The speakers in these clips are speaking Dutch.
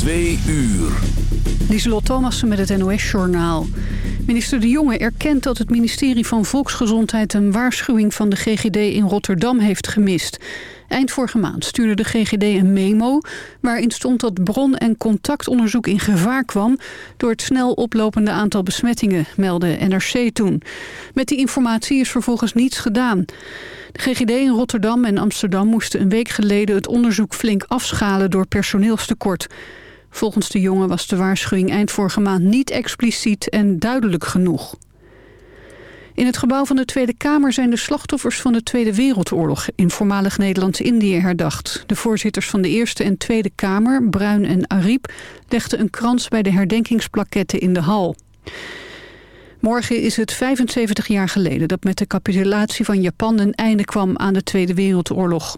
Twee uur. Lieselot Thomassen met het NOS-journaal. Minister De Jonge erkent dat het ministerie van Volksgezondheid... een waarschuwing van de GGD in Rotterdam heeft gemist. Eind vorige maand stuurde de GGD een memo... waarin stond dat bron- en contactonderzoek in gevaar kwam... door het snel oplopende aantal besmettingen, meldde NRC toen. Met die informatie is vervolgens niets gedaan. De GGD in Rotterdam en Amsterdam moesten een week geleden... het onderzoek flink afschalen door personeelstekort... Volgens de jongen was de waarschuwing eind vorige maand niet expliciet en duidelijk genoeg. In het gebouw van de Tweede Kamer zijn de slachtoffers van de Tweede Wereldoorlog in voormalig Nederlands-Indië herdacht. De voorzitters van de Eerste en Tweede Kamer, Bruin en Ariep, legden een krans bij de herdenkingsplaketten in de hal. Morgen is het 75 jaar geleden dat met de capitulatie van Japan een einde kwam aan de Tweede Wereldoorlog.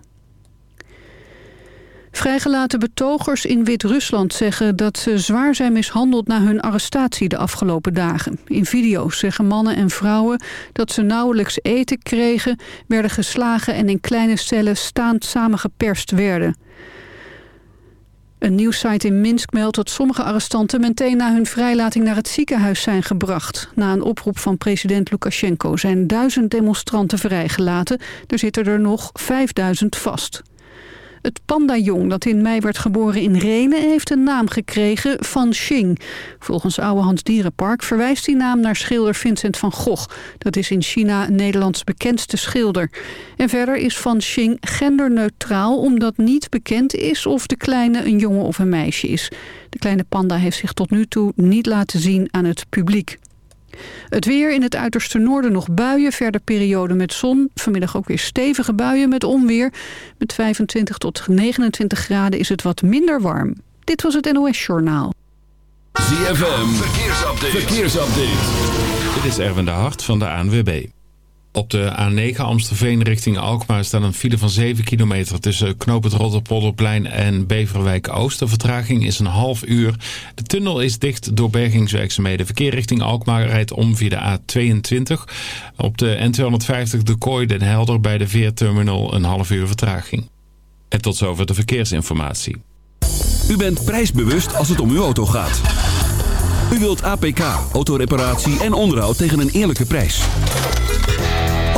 Vrijgelaten betogers in Wit-Rusland zeggen dat ze zwaar zijn mishandeld na hun arrestatie de afgelopen dagen. In video's zeggen mannen en vrouwen dat ze nauwelijks eten kregen, werden geslagen en in kleine cellen staand samengeperst werden. Een nieuwssite in Minsk meldt dat sommige arrestanten meteen na hun vrijlating naar het ziekenhuis zijn gebracht. Na een oproep van president Lukashenko zijn duizend demonstranten vrijgelaten. Er zitten er nog 5000 vast. Het pandajong dat in mei werd geboren in Renen heeft een naam gekregen, Van Xing. Volgens Ouwehands Dierenpark verwijst die naam naar schilder Vincent van Gogh. Dat is in China Nederlands bekendste schilder. En verder is Van Xing genderneutraal omdat niet bekend is of de kleine een jongen of een meisje is. De kleine panda heeft zich tot nu toe niet laten zien aan het publiek. Het weer in het uiterste noorden nog buien, verder periode met zon. Vanmiddag ook weer stevige buien met onweer. Met 25 tot 29 graden is het wat minder warm. Dit was het NOS Journaal. ZFM, verkeersupdate. verkeersupdate. Dit is Erwin de Hart van de ANWB. Op de A9 Amstelveen richting Alkmaar staat een file van 7 kilometer tussen Knoop het Rotterpolderplein en Beverwijk Oost. De vertraging is een half uur. De tunnel is dicht door bergingswerkzaamheden. Verkeer richting Alkmaar rijdt om via de A22. Op de N250 de Kooi Den Helder bij de Veerterminal een half uur vertraging. En tot zover de verkeersinformatie. U bent prijsbewust als het om uw auto gaat. U wilt APK, autoreparatie en onderhoud tegen een eerlijke prijs.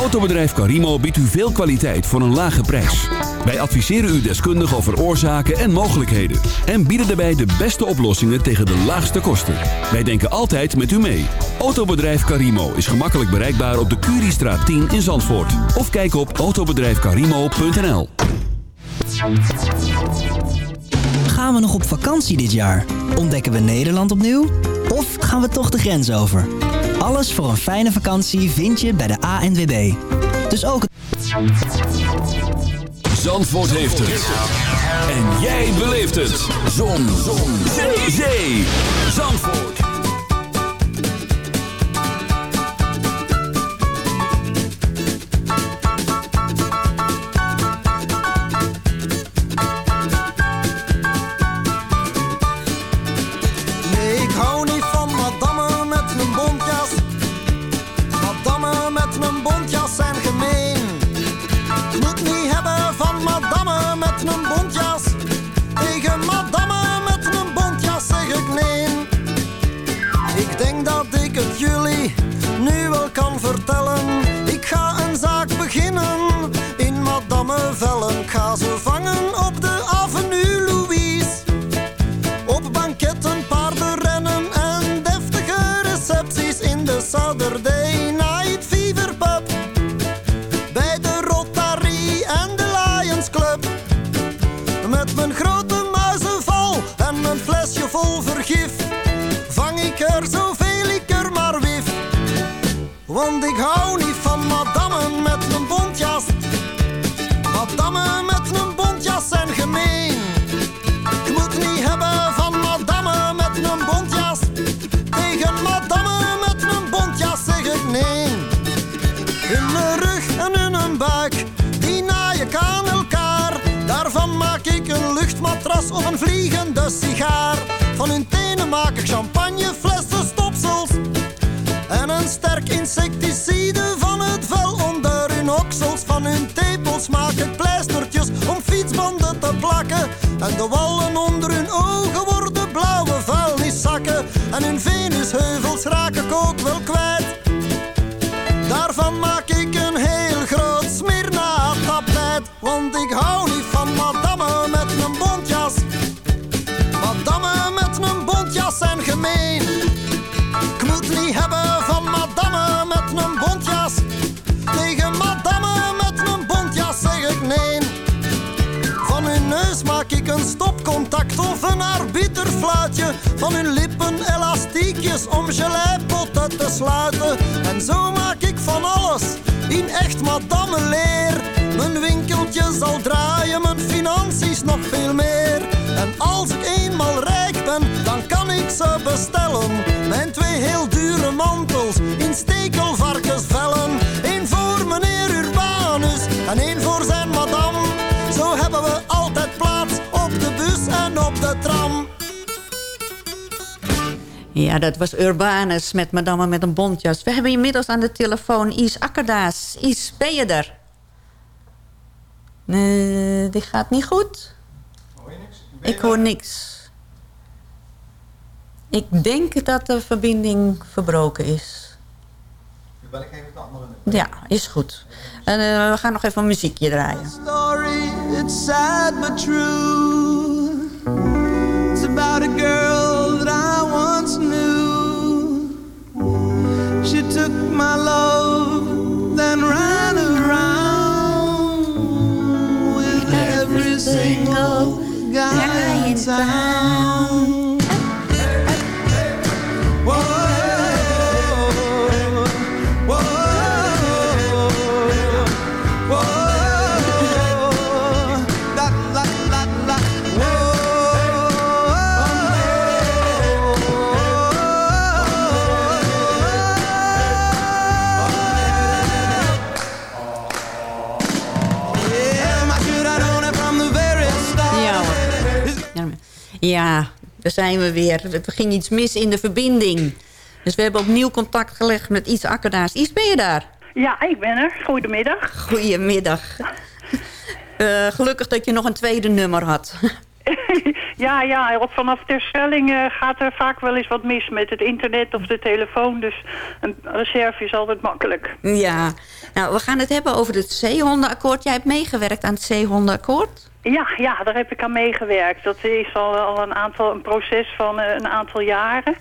Autobedrijf Carimo biedt u veel kwaliteit voor een lage prijs. Wij adviseren u deskundig over oorzaken en mogelijkheden. En bieden daarbij de beste oplossingen tegen de laagste kosten. Wij denken altijd met u mee. Autobedrijf Carimo is gemakkelijk bereikbaar op de Curiestraat 10 in Zandvoort. Of kijk op autobedrijfcarimo.nl Gaan we nog op vakantie dit jaar? Ontdekken we Nederland opnieuw? Of gaan we toch de grens over? Alles voor een fijne vakantie vind je bij de ANWB. Dus ook... Zandvoort heeft het. En jij beleeft het. Zon. Zon. Zee. Zee. Zandvoort. Of een vliegende sigaar. Van hun tenen maak ik champagne, flessen, stopsels. En een sterk insecticide van het vel onder hun oksels. Van hun tepels maak ik pleistertjes om fietsbanden te plakken. En de wallen Van hun lippen elastiekjes om geleipotten te sluiten. En zo maak ik van alles in echt madame leer. Mijn winkeltje zal draaien, mijn financiën nog veel meer. En als ik eenmaal rijk ben, dan kan ik ze bestellen. Mijn twee heel Ja, dat was Urbanus met Madame met een bontjas. We hebben inmiddels aan de telefoon Is Akkerdaas. Is, ben je er? Nee, dit gaat niet goed. Hoor je niks? Ik hoor niks. Ik denk dat de verbinding verbroken is. Bel ik even de andere nummer. Ja, is goed. En eh, we gaan nog even een muziekje draaien. story, it's sad but true. It's about a girl single guy in town. Ja, daar zijn we weer. Er ging iets mis in de verbinding. Dus we hebben opnieuw contact gelegd met Iets Akkerdaas. Iets, ben je daar? Ja, ik ben er. Goedemiddag. Goedemiddag. Eh, gelukkig dat je nog een tweede nummer had. ja, ja, op vanaf Terschelling eh, gaat er vaak wel eens wat mis met het internet of de telefoon. Dus een reserve is altijd makkelijk. ja, nou, we gaan het hebben over het zeehondenakkoord. Jij hebt meegewerkt aan het zeehondenakkoord? Ja, ja, daar heb ik aan meegewerkt. Dat is al, al een, aantal, een proces van eh, een aantal jaren.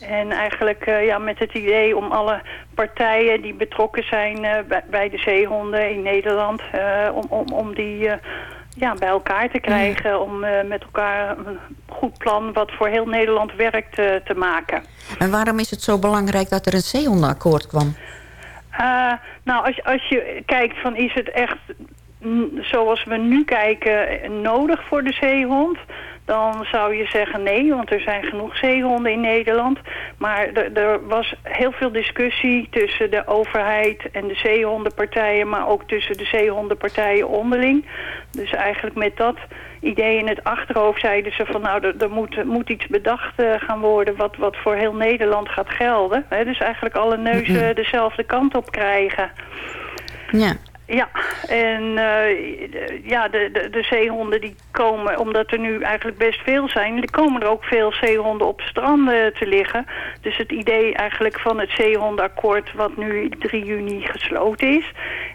En eigenlijk eh, ja, met het idee om alle partijen die betrokken zijn eh, bij, bij de zeehonden in Nederland... om, om, om die ja, bij elkaar te krijgen. Om met elkaar een goed plan wat voor heel Nederland werkt te maken. En waarom is het zo belangrijk dat er een zeehondenakkoord kwam? Nou, als, als je kijkt van is het echt zoals we nu kijken nodig voor de zeehond... dan zou je zeggen nee, want er zijn genoeg zeehonden in Nederland. Maar er, was heel veel discussie tussen de overheid en de zeehondenpartijen... maar ook tussen de zeehondenpartijen onderling. Dus eigenlijk met dat idee in het achterhoofd zeiden ze van... nou, er, er moet, moet iets bedacht eh, gaan worden wat, wat voor heel Nederland gaat gelden. Dus eigenlijk alle neuzen dezelfde kant op krijgen. Ja. Ja, en eh, ja, de, de, de zeehonden die komen, omdat er nu eigenlijk best veel zijn, er komen er ook veel zeehonden op stranden te liggen. Dus het idee eigenlijk van het zeehondenakkoord, wat nu 3 juni gesloten is,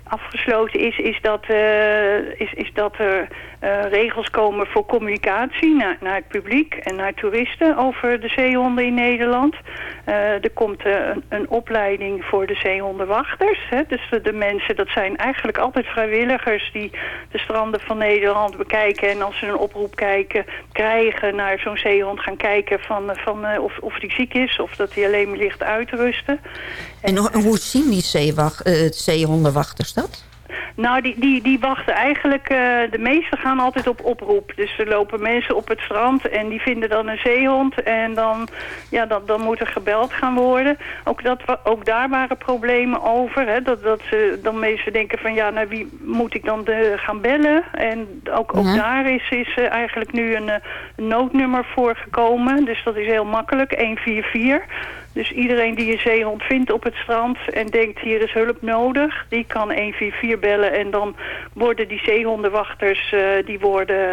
afgesloten is, is dat, eh, is, is dat er eh, regels komen voor communicatie naar, naar het publiek en naar toeristen over de zeehonden in Nederland. Eh, er komt een, een opleiding voor de zeehondenwachters. Hè? Dus de, de mensen, dat zijn eigenlijk altijd vrijwilligers die de stranden van Nederland bekijken. En als ze een oproep kijken, krijgen naar zo'n zeehond gaan kijken van, van, of, of die ziek is of dat hij alleen maar ligt uitrusten. En ho- hoe zien die zeewacht, eh, zeehondenwachters dat? Nou, die, die, die wachten eigenlijk... eh, de meesten gaan altijd op oproep. Dus er lopen mensen op het strand en die vinden dan een zeehond. En dan, ja, dan, dan moet er gebeld gaan worden. Ook, dat, ook daar waren problemen over. Hè, dat, dat ze dan mensen denken van... ja, naar wie moet ik dan de, gaan bellen? En ook, ook Ja. daar is, is eh, eigenlijk nu een, noodnummer voor gekomen. Dus dat is heel makkelijk, 144. Dus iedereen die een zeehond vindt op het strand en denkt hier is hulp nodig, die kan 144 bellen en dan worden die zeehondenwachters, eh, die, worden,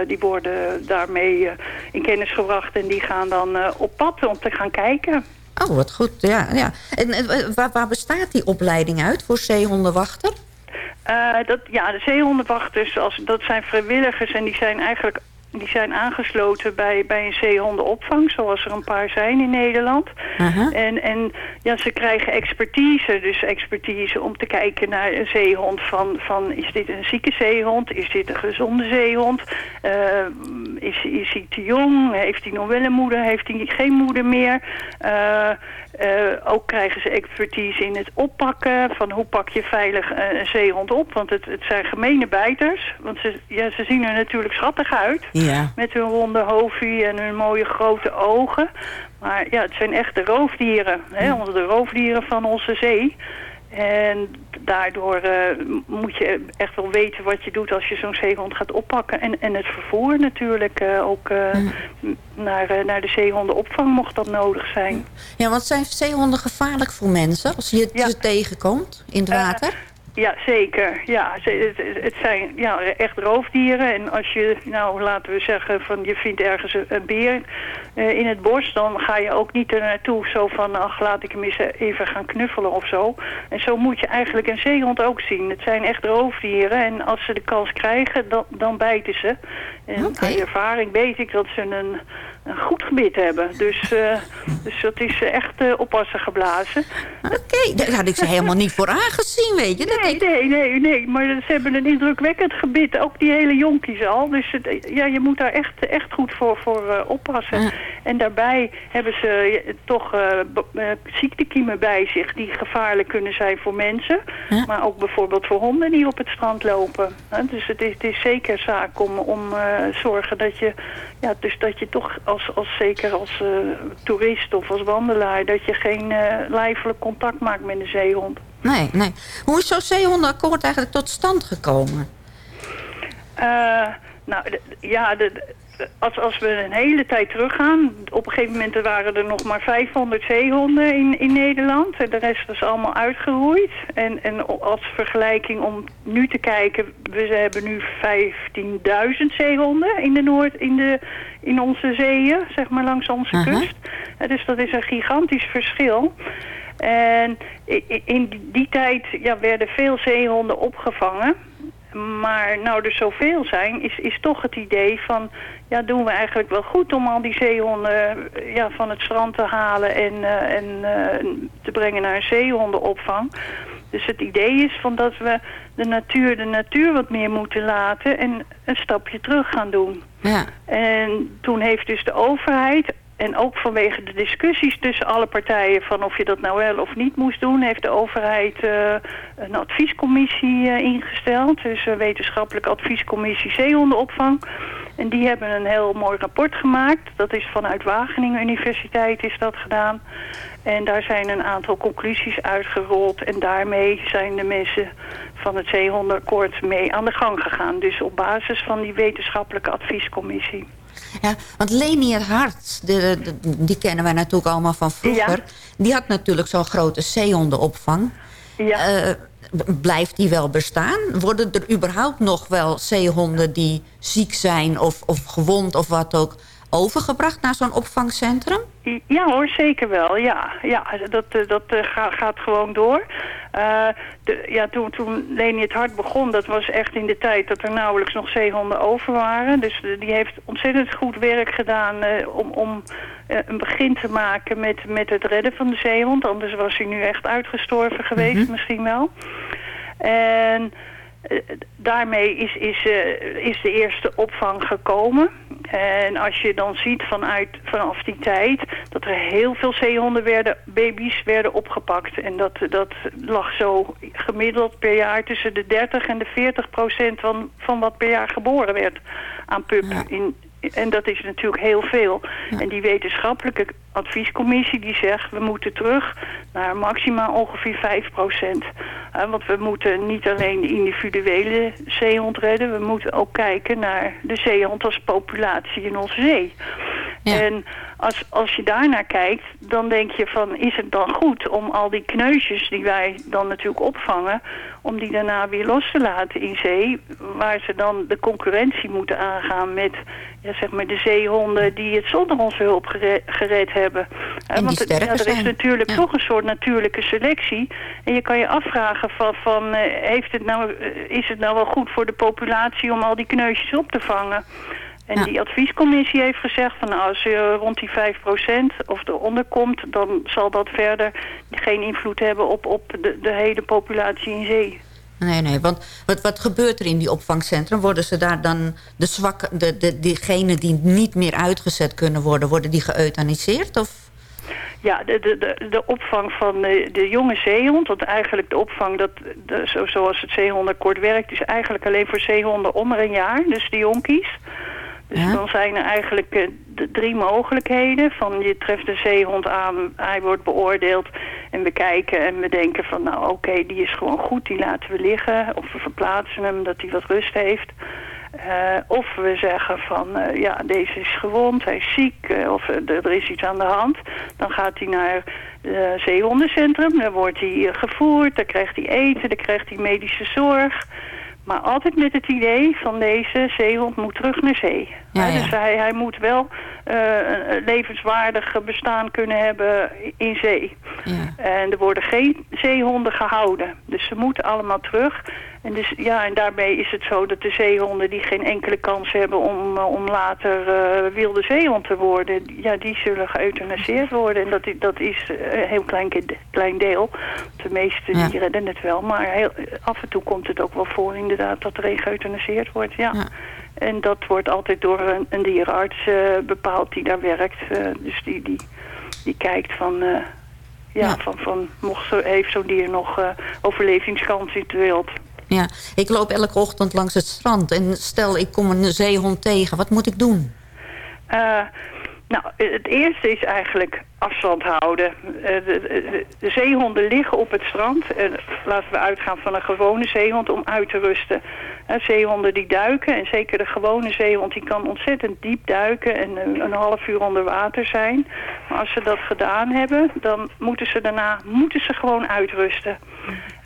eh, die worden daarmee eh, in kennis gebracht en die gaan dan op pad om te gaan kijken. Oh, wat goed. Ja, ja. En, en waar, waar bestaat die opleiding uit voor zeehondenwachter? Uh, dat, ja, de zeehondenwachters, als, dat zijn vrijwilligers en die zijn eigenlijk die zijn aangesloten bij, bij een zeehondenopvang, zoals er een paar zijn in Nederland. En, en ja, ze krijgen expertise, dus expertise om te kijken naar een zeehond. Van, van is dit een zieke zeehond? Is dit een gezonde zeehond? Uh, is, is hij te jong? Heeft hij nog wel een moeder? Heeft hij geen moeder meer? Uh, uh, ook krijgen ze expertise in het oppakken. Van hoe pak je veilig een zeehond op? Want het, het zijn gemene bijters. Want ze, ja, ze zien er natuurlijk schattig uit. Ja. Met hun ronde hoofdje en hun mooie grote ogen. Maar ja, het zijn echte roofdieren. Hè? Onder de roofdieren van onze zee. En daardoor uh, moet je echt wel weten wat je doet als je zo'n zeehond gaat oppakken. En, en het vervoer natuurlijk uh, ook uh, mm. naar, naar de zeehondenopvang mocht dat nodig zijn. Ja, want zijn zeehonden gevaarlijk voor mensen als je ja. ze tegenkomt in het water? Ja, zeker. Ja, het, het zijn ja, echt roofdieren. En als je, nou laten we zeggen, van je vindt ergens een beer uh, in het bos... dan ga je ook niet er naartoe zo van, ach, laat ik hem eens even gaan knuffelen of zo. En zo moet je eigenlijk een zeehond ook zien. Het zijn echt roofdieren en als ze de kans krijgen, dan, dan bijten ze. En okay. uit ervaring weet ik dat ze een, een goed gebit hebben. Dus, uh, dus dat is echt uh, oppassen geblazen. Oké, okay. daar had ik ze helemaal niet voor aangezien, weet je. Dat nee, ik... nee, nee, nee, maar ze hebben een indrukwekkend gebit. Ook die hele jonkies al. Dus het, ja, je moet daar echt, echt goed voor, voor uh, oppassen. En daarbij hebben ze toch ziektekiemen bij zich... die gevaarlijk kunnen zijn voor mensen. Maar ook bijvoorbeeld voor honden die op het strand lopen. Dus het is, het is zeker zaak om... om zorgen dat je, ja, dus dat je toch als, als zeker als uh, toerist of als wandelaar, dat je geen uh, lijfelijk contact maakt met een zeehond. Nee, nee. Hoe is zo'n zeehondenakkoord eigenlijk tot stand gekomen? Uh, nou, ja, de, als, als we een hele tijd teruggaan, op een gegeven moment waren er nog maar 500 zeehonden in, in Nederland. En de rest is allemaal uitgeroeid. En, en als vergelijking om nu te kijken, we hebben nu 15.000 zeehonden in, de Noord, in, de, in onze zeeën, zeg maar langs onze kust. Dus dat is een gigantisch verschil. En in, in die tijd ja, werden veel zeehonden opgevangen. Maar nou er zoveel zijn, is, is toch het idee van... ja, doen we eigenlijk wel goed om al die zeehonden ja, van het strand te halen... en, uh, en uh, te brengen naar een zeehondenopvang. Dus het idee is van dat we de natuur de natuur wat meer moeten laten... en een stapje terug gaan doen. Ja. En toen heeft dus de overheid... En ook vanwege de discussies tussen alle partijen van of je dat nou wel of niet moest doen, heeft de overheid uh, een adviescommissie uh, ingesteld. Dus een wetenschappelijke adviescommissie zeehondenopvang. En die hebben een heel mooi rapport gemaakt. Dat is vanuit Wageningen Universiteit is dat gedaan. En daar zijn een aantal conclusies uitgerold. En daarmee zijn de mensen van het zeehondenakkoord mee aan de gang gegaan. Dus op basis van die wetenschappelijke adviescommissie. Ja, want Leni het Hart, de, de, die kennen wij natuurlijk allemaal van vroeger. Ja. Die had natuurlijk zo'n grote zeehondenopvang. Ja. Uh, blijft die wel bestaan? Worden er überhaupt nog wel zeehonden die ziek zijn of, of gewond of wat ook... overgebracht naar zo'n opvangcentrum? Ja hoor, zeker wel. Ja, ja dat, dat uh, gaat, gewoon door. Uh, de, ja, toen, toen Leni het Hart begon, dat was echt in de tijd dat er nauwelijks nog zeehonden over waren. Dus die heeft ontzettend goed werk gedaan uh, om, om een begin te maken met, met het redden van de zeehond. Anders was hij nu echt uitgestorven geweest, mm -hmm. misschien wel. En daarmee is, is, is de eerste opvang gekomen. En als je dan ziet vanuit, vanaf die tijd dat er heel veel zeehonden werden, baby's werden opgepakt. En dat, dat lag zo gemiddeld per jaar tussen de 30 en de 40 procent van, van wat per jaar geboren werd aan pup. Ja. In, en dat is natuurlijk heel veel. Ja. En die wetenschappelijke adviescommissie die zegt... we moeten terug naar maximaal ongeveer 5 procent. Uh, want we moeten niet alleen de individuele zeehond redden... we moeten ook kijken naar de zeehond als populatie in onze zee. En als, als je daarnaar kijkt, dan denk je van... is het dan goed om al die kneusjes die wij dan natuurlijk opvangen... om die daarna weer los te laten in zee... waar ze dan de concurrentie moeten aangaan met ja, zeg maar de zeehonden... die het zonder onze hulp gere- gered hebben. Hè, die Want het- sterker ja, er is natuurlijk Ja. toch een soort natuurlijke selectie. En je kan je afvragen van, van eh, heeft het nou, eh, is het nou wel goed voor de populatie... om al die kneusjes op te vangen... En Ja. die adviescommissie heeft gezegd van nou, als je rond die 5% of eronder komt, dan zal dat verder geen invloed hebben op, op de, de hele populatie in zee. Nee, nee, want wat, wat gebeurt er in die opvangcentrum? Worden ze daar dan de zwakke, de, de, diegenen die niet meer uitgezet kunnen worden, worden die geëuthaniseerd? Of? Ja, de, de, de, opvang van de, de jonge zeehond, want eigenlijk de opvang, dat, de, zo, zoals het zeehondenakkoord werkt, is eigenlijk alleen voor zeehonden onder een jaar, dus de jonkies. Dus dan zijn er eigenlijk eh, de drie mogelijkheden. Van je treft een zeehond aan, hij wordt beoordeeld en we kijken en we denken van nou oké, die is gewoon goed, die laten we liggen. Of we verplaatsen hem, dat hij wat rust heeft. Eh, of we zeggen van eh, ja, deze is gewond, hij is ziek of er is iets aan de hand. Dan gaat hij naar het zeehondencentrum, daar wordt hij gevoerd, daar krijgt hij eten, daar krijgt hij medische zorg. Maar altijd met het idee van deze zeehond moet terug naar zee. Ja, Hè, ja. Dus hij, hij moet wel eh, een levenswaardig bestaan kunnen hebben in zee. Ja. En er worden geen zeehonden gehouden. Dus ze moeten allemaal terug. En, dus, ja, en daarbij is het zo dat de zeehonden die geen enkele kans hebben om, eh, om later eh, wilde zeehond te worden, ja, die zullen geëuthanaseerd worden. En dat, dat is eh, een heel klein, klein deel. De meeste Ja. die redden het wel. Maar heel, af en toe komt het ook wel voor inderdaad dat er een geëuthanaseerd wordt. Ja. Ja. En dat wordt altijd door een, een dierenarts eh, bepaald die daar werkt. Eh, dus die, die, die kijkt van... eh, ja, Ja. van, van mocht zo, heeft zo'n dier nog eh, overlevingskans in het wild. Ja, ik loop elke ochtend langs het strand en stel ik kom een zeehond tegen, wat moet ik doen? Eh, nou, het eerste is eigenlijk afstand houden. Eh, de, de- de zeehonden liggen op het strand. En laten we uitgaan van een gewone zeehond om uit te rusten. Eh, zeehonden die duiken. En zeker de gewone zeehond die kan ontzettend diep duiken. En een, een half uur onder water zijn. Maar als ze dat gedaan hebben, dan moeten ze daarna moeten ze gewoon uitrusten.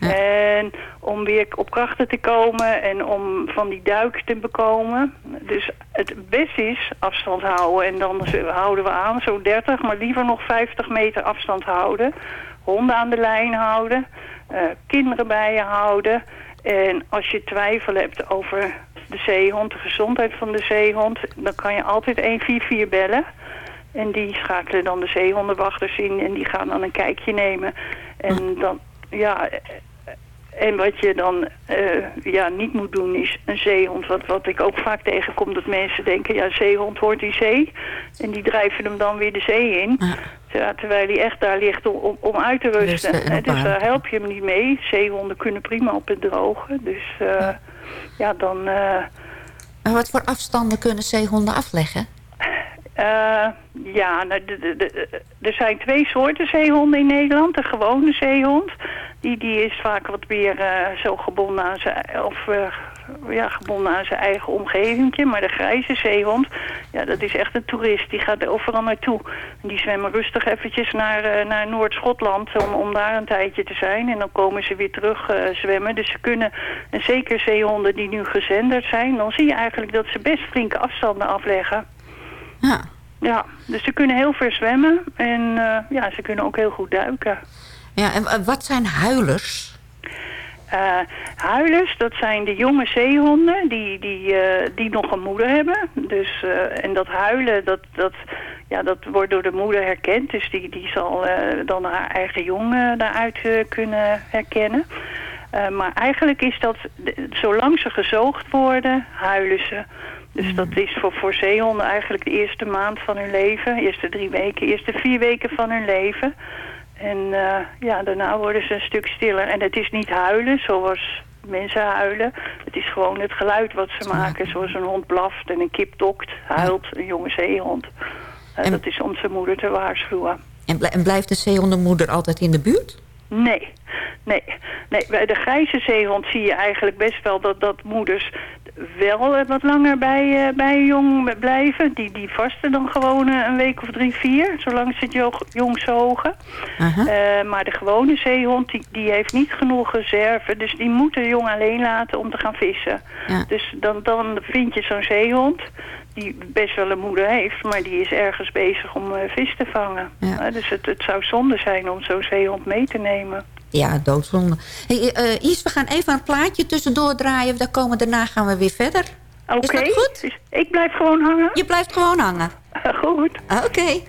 En om weer op krachten te komen en om van die duik te bekomen. Dus het beste is afstand houden. En dan houden we aan, zo 30, maar liever nog 50 meter afstand houden. Honden aan de lijn houden. eh, kinderen bij je houden. En als je twijfel hebt over de zeehond, de gezondheid van de zeehond... dan kan je altijd 144 bellen. En die schakelen dan de zeehondenwachters in en die gaan dan een kijkje nemen. En dan, ja, en wat je dan eh, ja, niet moet doen is een zeehond. Wat, wat ik ook vaak tegenkom, dat mensen denken, ja, zeehond hoort in zee. En die drijven hem dan weer de zee in. Ja. Terwijl hij echt daar ligt om, om, om uit te rusten. Rusten op dus daar help je hem niet mee. Zeehonden kunnen prima op het droge. Dus eh, ja, dan... eh, En wat voor afstanden kunnen zeehonden afleggen? Eh, ja, nou, de- er zijn twee soorten zeehonden in Nederland. De gewone zeehond, die, die is vaak wat meer eh, zo gebonden aan zijn, of, eh, ja, gebonden aan zijn eigen omgeving. Maar de grijze zeehond, ja, dat is echt een toerist. Die gaat er overal naartoe. Die zwemmen rustig eventjes naar, eh, naar Noord-Schotland om, om daar een tijdje te zijn. En dan komen ze weer terug eh, zwemmen. Dus ze kunnen, en zeker zeehonden die nu gezenderd zijn... dan zie je eigenlijk dat ze best flinke afstanden afleggen. Ja. Ja, dus ze kunnen heel ver zwemmen en eh, ja, ze kunnen ook heel goed duiken. ja en eh, wat zijn huilers? Eh, huilers, dat zijn de jonge zeehonden die, die, die nog een moeder hebben. Dus, en dat huilen, dat, dat, ja, dat wordt door de moeder herkend. Dus die, die zal dan haar eigen jong eh, daaruit kunnen herkennen. Maar eigenlijk is dat, zolang ze gezoogd worden, huilen ze. Dus dat is voor, voor zeehonden eigenlijk de eerste maand van hun leven. Eerste drie weken, eerste vier weken van hun leven. En eh, ja, daarna worden ze een stuk stiller. En het is niet huilen zoals mensen huilen. Het is gewoon het geluid wat ze maken. Zoals een hond blaft en een kip dokt, huilt, een jonge zeehond. Eh, En- Dat is om zijn moeder te waarschuwen. En blijft de zeehondenmoeder altijd in de buurt? Nee, nee, nee. Bij de grijze zeehond zie je eigenlijk best wel dat, dat moeders wel eh, wat langer bij, eh, bij jong blijven. Die, die vasten dan gewoon eh, een week of drie, vier. Zolang ze het jo- jong zogen. Maar de gewone zeehond, die, die heeft niet genoeg reserve. Dus die moet de jong alleen laten om te gaan vissen. Ja. Dus dan, dan vind je zo'n zeehond die best wel een moeder heeft, maar die is ergens bezig om eh, vis te vangen. Ja. Eh, dus het, het zou zonde zijn om zo'n zeehond mee te nemen. Ja, doodzonde. Hey, eh, Is, we gaan even een plaatje tussendoor draaien. Daar komen, daarna gaan we weer verder. Oké, Is dat goed? Dus ik blijf gewoon hangen. Je blijft gewoon hangen. Goed. Oké.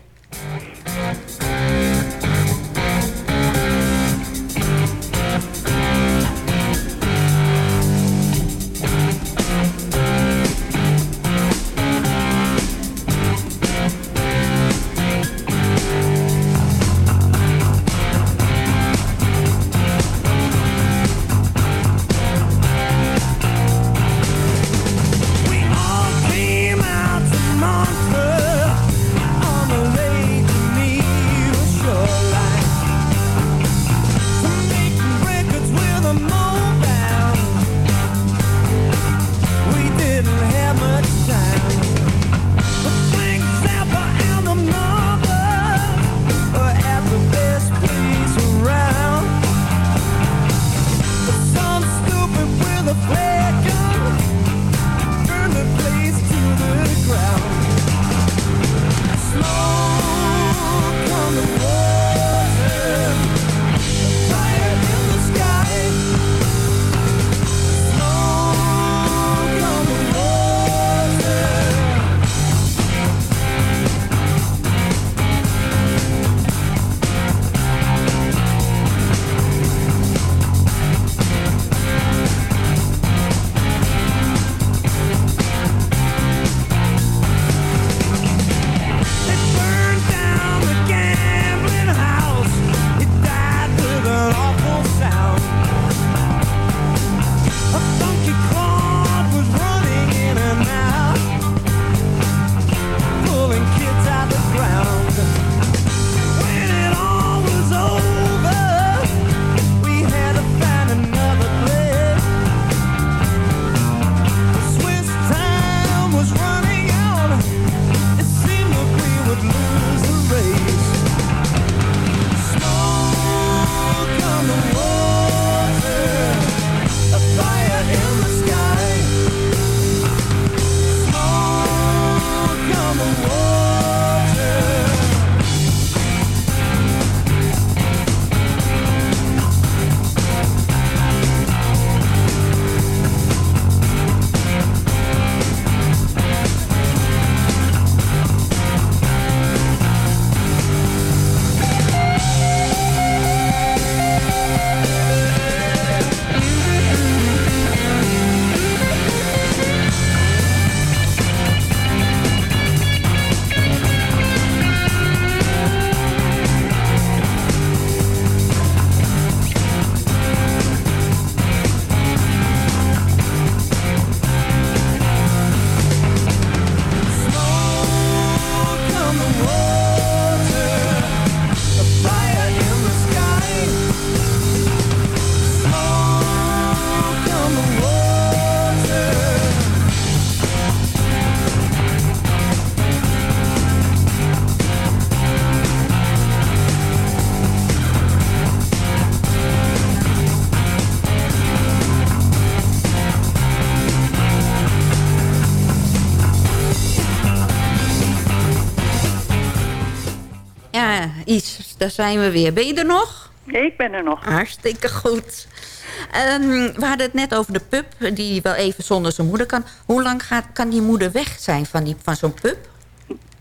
Daar zijn we weer. Ben je er nog? Ik ben er nog. Hartstikke goed. Ehm, we hadden het net over de pup, die wel even zonder zijn moeder kan. Hoe lang gaat, kan die moeder weg zijn van, die- van zo'n pup?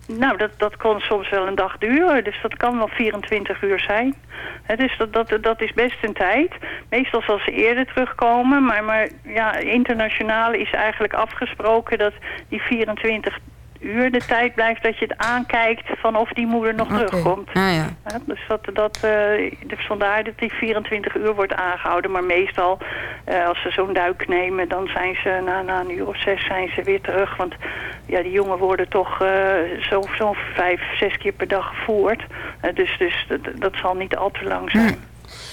Nou, dat, dat kon soms wel een dag duren. Dus dat kan wel 24 uur zijn. Hè, dus dat, dat, dat is best een tijd. Meestal zal ze eerder terugkomen. Maar, maar ja, internationaal is eigenlijk afgesproken dat die 24 uur de tijd blijft dat je het aankijkt van of die moeder nog terugkomt. Ah, ja. Ja, dus dat, dat, eh, dus vandaar dat die 24 uur wordt aangehouden. Maar meestal, eh, als ze zo'n duik nemen, dan zijn ze na, na een uur of zes zijn ze weer terug. Want ja, die jongen worden toch zo, zo'n vijf, zes keer per dag gevoerd. Dus dus dat, dat zal niet al te lang zijn.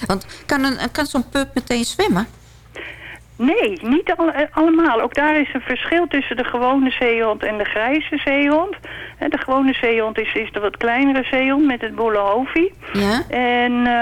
Want kan, een, kan zo'n pup meteen zwemmen? Nee, niet al, eh, allemaal. Ook daar is een verschil tussen de gewone zeehond en de grijze zeehond. Eh, de gewone zeehond is, is de wat kleinere zeehond met het bolle hoofdje. Ja? En eh,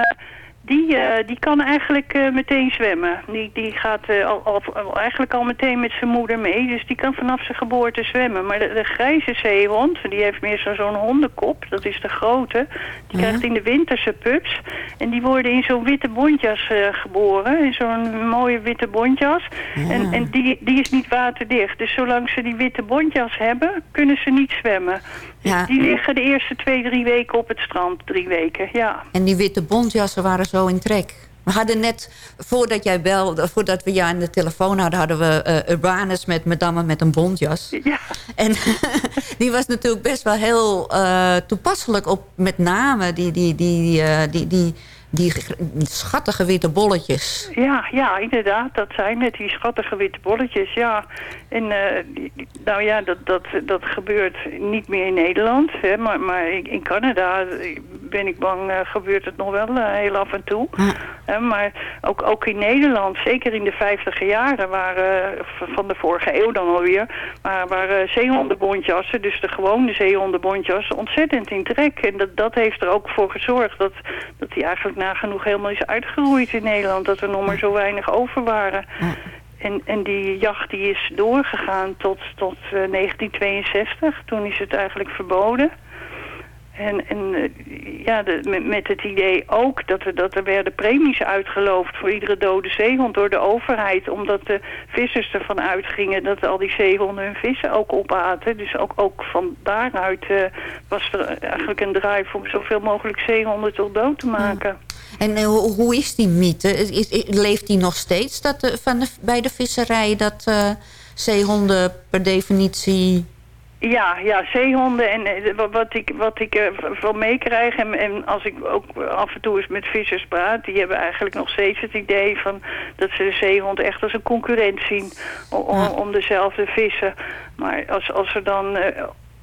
die, eh, die kan eigenlijk eh, meteen zwemmen. Die, die gaat eh, al, al, eigenlijk al meteen met zijn moeder mee. Dus die kan vanaf zijn geboorte zwemmen. Maar de, de grijze zeehond, die heeft meer zo- zo'n hondenkop. Dat is de grote. Die krijgt in de winterse pups. En die worden in zo'n witte bontjas geboren. In zo'n mooie witte bontjas. En, en die, die is niet waterdicht. Dus zolang ze die witte bontjas hebben, kunnen ze niet zwemmen. Ja. die liggen de eerste twee, drie weken op het strand. Drie weken, ja. En die witte bontjassen waren zo in trek. We hadden net, voordat jij belde, voordat we jou aan de telefoon hadden... hadden we eh Urbanus met madame met een bontjas. Ja. En die was natuurlijk best wel heel eh, toepasselijk op met name die, die, die, eh, die, die, die, schattige witte bolletjes. Ja, ja, inderdaad. Dat zijn net die schattige witte bolletjes, ja. En eh, nou ja, dat, dat, dat gebeurt niet meer in Nederland. Hè, maar, maar in, in Canada ben ik bang, eh, gebeurt het nog wel eh, heel af en toe. Hè, maar ook, ook in Nederland, zeker in de vijftiger jaren, waren, van de vorige eeuw dan alweer, maar waren zeehondenbontjassen, dus de gewone zeehondenbontjassen, ontzettend in trek. En dat, dat heeft er ook voor gezorgd dat, dat die eigenlijk nagenoeg helemaal is uitgeroeid in Nederland. Dat er nog maar zo weinig over waren. En, en die jacht die is doorgegaan tot, tot eh, 1962. Toen is het eigenlijk verboden. En, en eh, ja, de, met, met het idee ook dat er, dat er werden premies uitgeloofd voor iedere dode zeehond door de overheid. Omdat de vissers ervan uitgingen dat al die zeehonden hun vissen ook opaten. Dus ook, ook van daaruit eh, was er eigenlijk een drive om zoveel mogelijk zeehonden tot dood te maken. En eh, hoe, hoe is die mythe? Is, is- leeft die nog steeds dat de, van de, bij de visserij... dat eh, zeehonden per definitie... Ja, ja, zeehonden en eh, wa- wat ik, wat ik eh, v- van meekrijg en, en als ik ook af en toe eens met vissers praat, die hebben eigenlijk nog steeds het idee van dat ze de zeehond echt als een concurrent zien om, om dezelfde vissen. Maar als, als er dan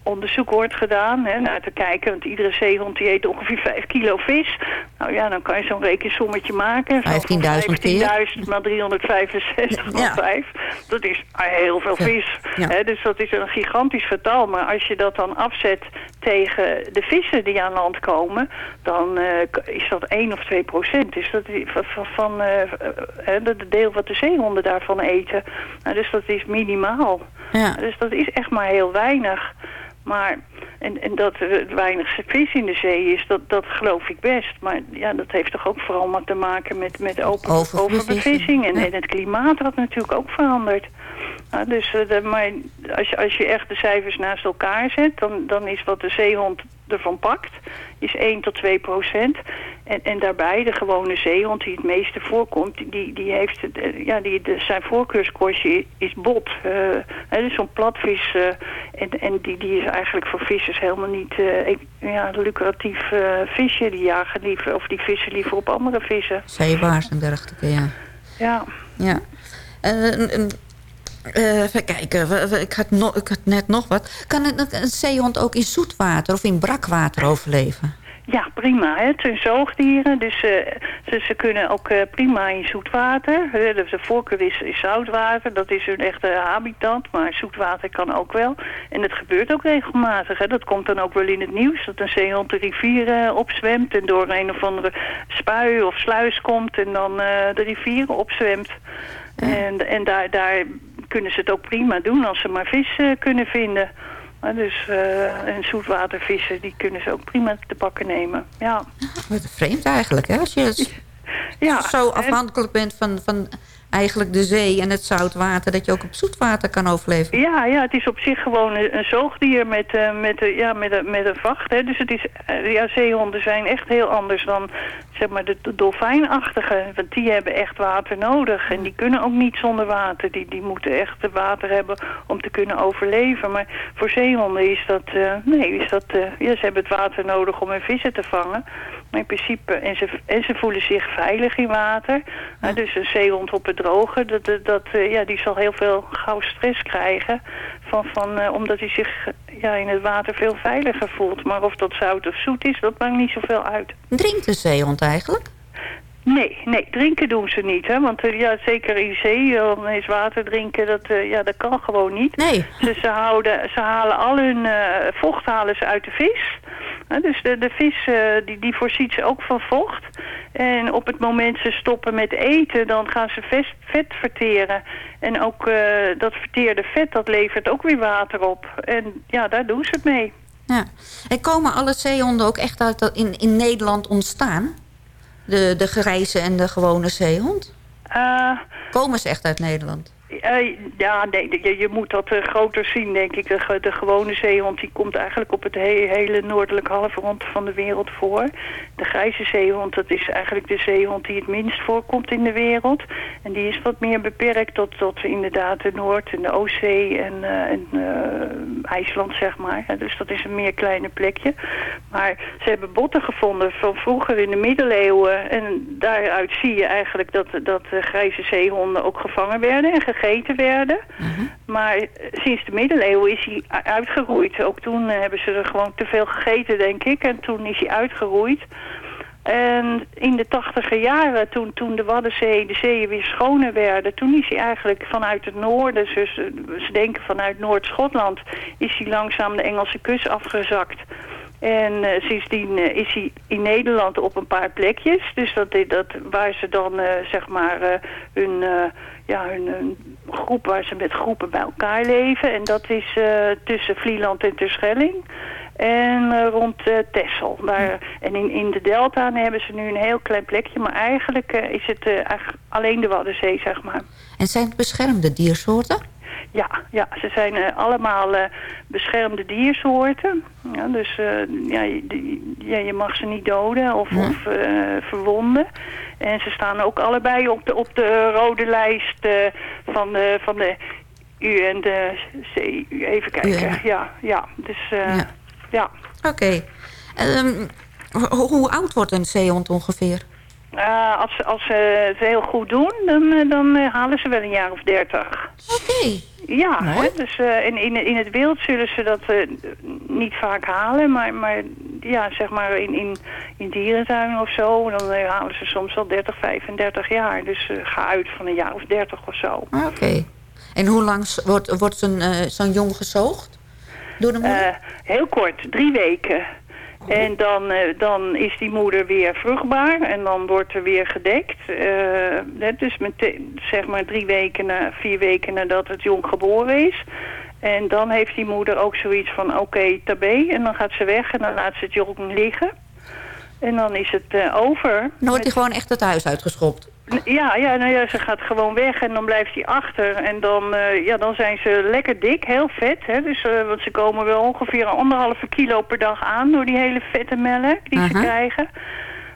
onderzoek wordt gedaan, hè, naar te kijken, want iedere zeehond die eet ongeveer 5 kilo vis. Nou ja, dan kan je zo'n rekensommetje maken. Zo van 15.000 keer. 15.000 maal 365 maal Ja. 5. Dat is heel veel vis. Ja. Hè, dus dat is een gigantisch getal. Maar als je dat dan afzet tegen de vissen die aan land komen... dan eh, k- is dat 1 of 2 procent. Dus dat is van, van, van eh, eh, de de deel wat de zeehonden daarvan eten. Nou, dus dat is minimaal. Ja. Dus dat is echt maar heel weinig. Maar, en, en dat er weinig vis in de zee is, dat, dat geloof ik best. Maar ja, dat heeft toch ook vooral maar te maken met, met open, Overbevissing. En, en het klimaat had natuurlijk ook veranderd. Nou, dus eh, de, maar als je, als je echt de cijfers naast elkaar zet, dan, dan is wat de zeehond ervan pakt, is 1 tot 2 procent. En, en daarbij de gewone zeehond die het meeste voorkomt, die, die heeft, eh, ja, die, de, zijn voorkeurskostje is bot. Hè, dus zo'n platvis, eh, en, en die, die is eigenlijk voor vissers helemaal niet ja, lucratief visje. Die jagen liever, of die vissen liever op andere vissen. Zeebaars en dergelijke, ja. Ja. ja. Eh, eh, even kijken, ik had, no- ik had net nog wat. Kan een, een zeehond ook in zoetwater of in brakwater overleven? Ja, prima. Hè. Het zijn zoogdieren, dus eh, ze, ze kunnen ook eh, prima in zoet water. Hè, De, voorkeur is, is zoutwater, dat is hun echte habitat. Maar zoetwater kan ook wel. En het gebeurt ook regelmatig. Hè. Dat komt dan ook wel in het nieuws. Dat een zeehond de rivier opzwemt en door een of andere spui of sluis komt en dan de rivieren opzwemt. En, en daar, daar kunnen ze het ook prima doen als ze maar vis eh, kunnen vinden. Dus, eh, en zoetwatervissen, die kunnen ze ook prima te pakken nemen. Ja, Wat vreemd eigenlijk, hè? Als je ja zo afhankelijk bent van, van eigenlijk de zee en het zoutwater... dat je ook op zoetwater kan overleven. Ja, ja, het is op zich gewoon een, zoogdier met, eh, met, eh, ja, met, een- met een vacht. Hè. Dus het is, eh, ja, zeehonden zijn echt heel anders dan zeg maar, de, de dolfijnachtige. Want die hebben echt water nodig. En die kunnen ook niet zonder water. Die, die moeten echt water hebben om te kunnen overleven. Maar voor zeehonden is dat, eh, nee, is dat, eh, ja, ze hebben het water nodig om hun vissen te vangen. Maar in principe, en ze, en ze voelen zich veilig in water. Dus een zeehond op het droge, dat, dat, dat, eh, ja, die zal heel veel gauw stress krijgen. Van, van, eh, omdat hij zich eh, ja, in het water veel veiliger voelt. Maar of dat zout of zoet is, dat maakt niet zoveel uit. Drinkt de zeehond eigenlijk? Nee, nee, drinken doen ze niet. Hè? Want eh, ja, zeker in zee, dan is water drinken, dat, eh, ja, dat kan gewoon niet. Nee. Ze, ze, houden, ze halen al hun eh, vocht halen ze uit de vis. Dus de, de vis die, die voorziet ze ook van vocht. En op het moment ze stoppen met eten, dan gaan ze vet, vet verteren. En ook dat verteerde vet, dat levert ook weer water op. En ja, daar doen ze het mee. Ja. En komen alle zeehonden ook echt uit in, in Nederland ontstaan? De, de grijze en de gewone zeehond? Eh, Komen ze echt uit Nederland? Eh, ja, nee, je, moet dat eh, groter zien, denk ik. De, ge- de gewone zeehond die komt eigenlijk op het he- hele noordelijk halfrond van de wereld voor. De grijze zeehond, dat is eigenlijk de zeehond die het minst voorkomt in de wereld. En die is wat meer beperkt tot, tot inderdaad de Noord- en de Oostzee en, eh, IJsland, zeg maar. Dus dat is een meer kleine plekje. Maar ze hebben botten gevonden van vroeger in de middeleeuwen. En daaruit zie je eigenlijk dat, dat de grijze zeehonden ook gevangen werden en gegeten werden. Maar eh, sinds de middeleeuwen is hij uitgeroeid. Ook toen eh, hebben ze er gewoon te veel gegeten, denk ik. En toen is hij uitgeroeid. En in de tachtiger jaren, toen, toen de Waddenzee, de zeeën weer schoner werden... toen is hij eigenlijk vanuit het noorden, dus ze denken vanuit Noord-Schotland... is hij langzaam de Engelse kust afgezakt. En eh, sindsdien is hij in Nederland op een paar plekjes. Dus dat, dat, waar ze dan zeg maar hun, ja, hun groep, waar ze met groepen bij elkaar leven. En dat is eh, tussen Vlieland en Terschelling. En eh, rond eh Texel. Daar, en in, in de Delta hebben ze nu een heel klein plekje. Maar eigenlijk is het alleen de Waddenzee, zeg maar. En zijn het beschermde diersoorten? Ja, ja ze zijn eh, allemaal eh, beschermde diersoorten. Ja, dus eh, ja, die- ja, je mag ze niet doden of, of eh, verwonden. En ze staan ook allebei op de, op de rode lijst eh, van, de, van de UN, de C, even kijken. Ja, ja, dus eh, Ja. ja. Oké. Ehm, ho- hoe oud wordt een zeehond ongeveer? Eh, als, ze- als ze het heel goed doen, dan, dan halen ze wel een jaar of dertig. Oké. Ja, dus eh, in, in, in het wild zullen ze dat eh, niet vaak halen, maar, maar ja, zeg maar in, in, in dierentuinen of zo, dan eh, halen ze soms al 30, 35 jaar. Dus ga uit van een jaar of 30 of zo. Oké. En hoe lang wordt, wordt zo'n zo'n jong gezoogd? Door de moeder? Heel kort, drie weken. En dan, eh, dan is die moeder weer vruchtbaar en dan wordt er weer gedekt. Eh, dus meteen, zeg maar drie weken, na, vier weken nadat het jong geboren is. En dan heeft die moeder ook zoiets van oké, tabé. En dan gaat ze weg en dan laat ze het jong liggen. En dan is het eh, over. dan wordt hij gewoon echt het huis uitgeschopt. Ja, ja, nou ja, ze gaat gewoon weg en dan blijft hij achter. En dan, eh, ja, dan zijn ze lekker dik, heel vet. Hè? Dus, eh, want ze komen wel ongeveer anderhalve kilo per dag aan door die hele vette melk die ze krijgen.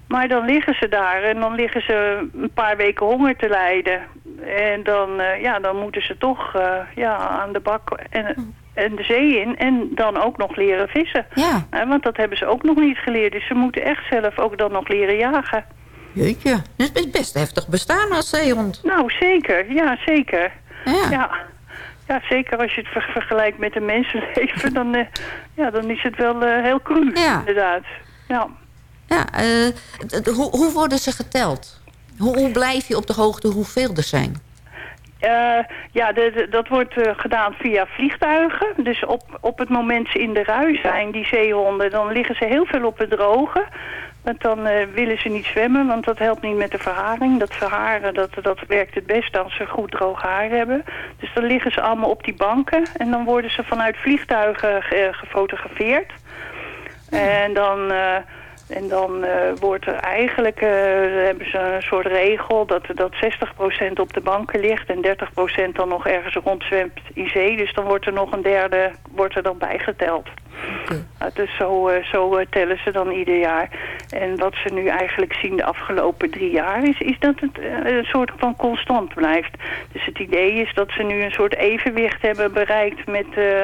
Maar dan liggen ze daar en dan liggen ze een paar weken honger te lijden. En dan, eh, ja, dan moeten ze toch ja, aan de bak en, en de zee in. En dan ook nog leren vissen. Ja. Hè, want dat hebben ze ook nog niet geleerd. Dus ze moeten echt zelf ook dan nog leren jagen. Jeetje. Dus het is best heftig bestaan als zeehond. Nou, zeker. Ja, zeker. Ja. Ja. Ja, zeker als je het ver- vergelijkt met een mensenleven, dan, eh, ja, dan is het wel eh, heel cru, Ja. inderdaad. Ja. Ja, eh, hoe, hoe worden ze geteld? Hoe, hoe blijf je op de hoogte hoeveel er zijn? Eh, ja, de, de- dat wordt eh, gedaan via vliegtuigen. Dus op, op het moment ze in de rui zijn, die zeehonden, dan liggen ze heel veel op het droge. Want dan eh, willen ze niet zwemmen, want dat helpt niet met de verharing. Dat verharen, dat, dat werkt het beste als ze goed droog haar hebben. Dus dan liggen ze allemaal op die banken. En dan worden ze vanuit vliegtuigen ge- gefotografeerd. En dan, eh, en dan eh, wordt er eigenlijk, eh, hebben ze een soort regel dat, dat 60% op de banken ligt en 30% dan nog ergens rondzwemt in zee. Dus dan wordt er nog een derde wordt er dan bijgeteld. Ja, dus zo, eh, zo tellen ze dan ieder jaar. En wat ze nu eigenlijk zien de afgelopen drie jaar is, is dat het een soort van constant blijft. Dus het idee is dat ze nu een soort evenwicht hebben bereikt met eh,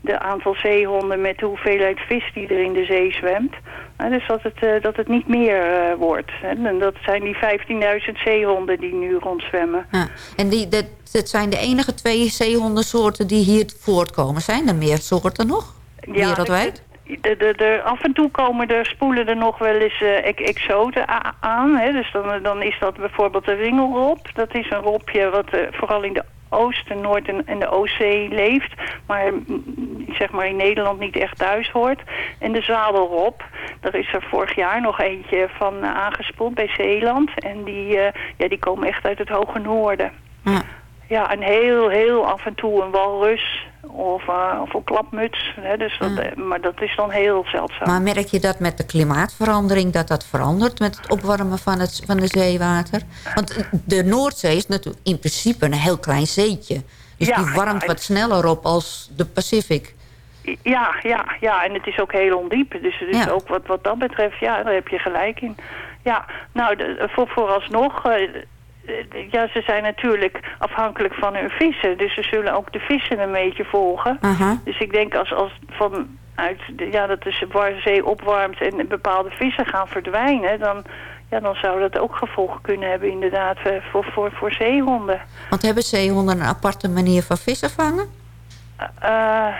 de aantal zeehonden met de hoeveelheid vis die er in de zee zwemt. Ja, dus dat het, eh, dat het niet meer eh, wordt. Hè. En dat zijn die 15.000 zeehonden die nu rondzwemmen. Ja. En die, dat, dat zijn de enige twee zeehondensoorten die hier voortkomen. Zijn er meer soorten nog? Wereldwijd? er- de, de, de, af en toe komen er, spoelen er nog wel eens eh, ex- exoten aan. Hè? Dus dan, dan is dat bijvoorbeeld de ringelrop. Dat is een ropje wat eh, vooral in de Oost, de Noord en, de Oostzee leeft. Maar mm, zeg maar in Nederland niet echt thuis hoort. En de zadelrop. Daar is er vorig jaar nog eentje van eh, aangespoeld bij Zeeland. En die, eh, ja, die komen echt uit het hoge noorden. Ja. Ja, en heel, heel af en toe een walrus of, eh, of een klapmuts. Hè, dus dat, eh, Maar dat is dan heel zeldzaam. Maar merk je dat met de klimaatverandering, dat dat verandert met het opwarmen van het van de zeewater? Want de Noordzee is natuurlijk in principe een heel klein zeetje. Dus Ja, die warmt ja, wat sneller op als de Pacific. Ja, ja, ja, en het is ook heel ondiep. Dus, dus Ja. ook wat, wat dat betreft, ja, daar heb je gelijk in. Ja, nou, de, voor, vooralsnog, eh, eh, ja, ze zijn natuurlijk afhankelijk van hun vissen. Dus ze zullen ook de vissen een beetje volgen. Aha. Dus ik denk als, als vanuit, de, ja, dat de zee opwarmt en bepaalde vissen gaan verdwijnen, dan, ja, dan zou dat ook gevolgen kunnen hebben inderdaad eh, voor, voor, voor zeehonden. Want hebben zeehonden een aparte manier van vissen vangen? Eh,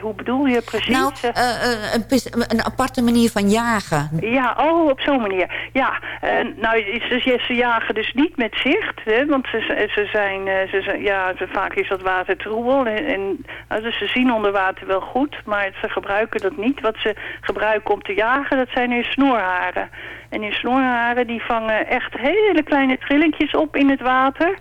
hoe bedoel je precies? Nou, Eh, eh, eh, een, een aparte manier van jagen. Ja, oh, op zo'n manier. Ja, en nou, ze, ze jagen dus niet met zicht, hè, want ze, ze zijn, eh, ze zijn, ja, ze, vaak is dat water troebel. En, en, nou, dus ze zien onder water wel goed, maar ze gebruiken dat niet. Wat ze gebruiken om te jagen, dat zijn hun snoerharen. En hun snoerharen, die vangen echt hele kleine trillingjes op in het water.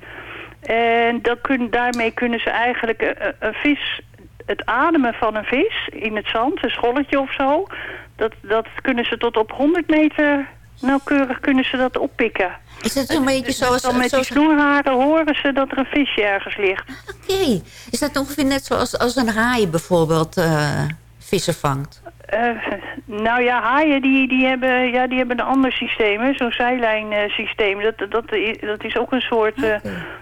En dat kun, daarmee kunnen ze eigenlijk een, een- een vis, het ademen van een vis in het zand, een scholletje of zo, dat, dat kunnen ze tot op 100 meter nauwkeurig kunnen ze dat oppikken. Is het zo'n beetje Dus zoals... dan met die zoals- snoerharen horen ze dat er een visje ergens ligt. Oké. Is dat ongeveer net zoals als een haai bijvoorbeeld eh, vissen vangt? Eh, nou ja, haaien die, die, hebben, ja, die hebben een ander systeem, hè, zo'n zijlijnsysteem. Dat, dat, dat is ook een soort... eh,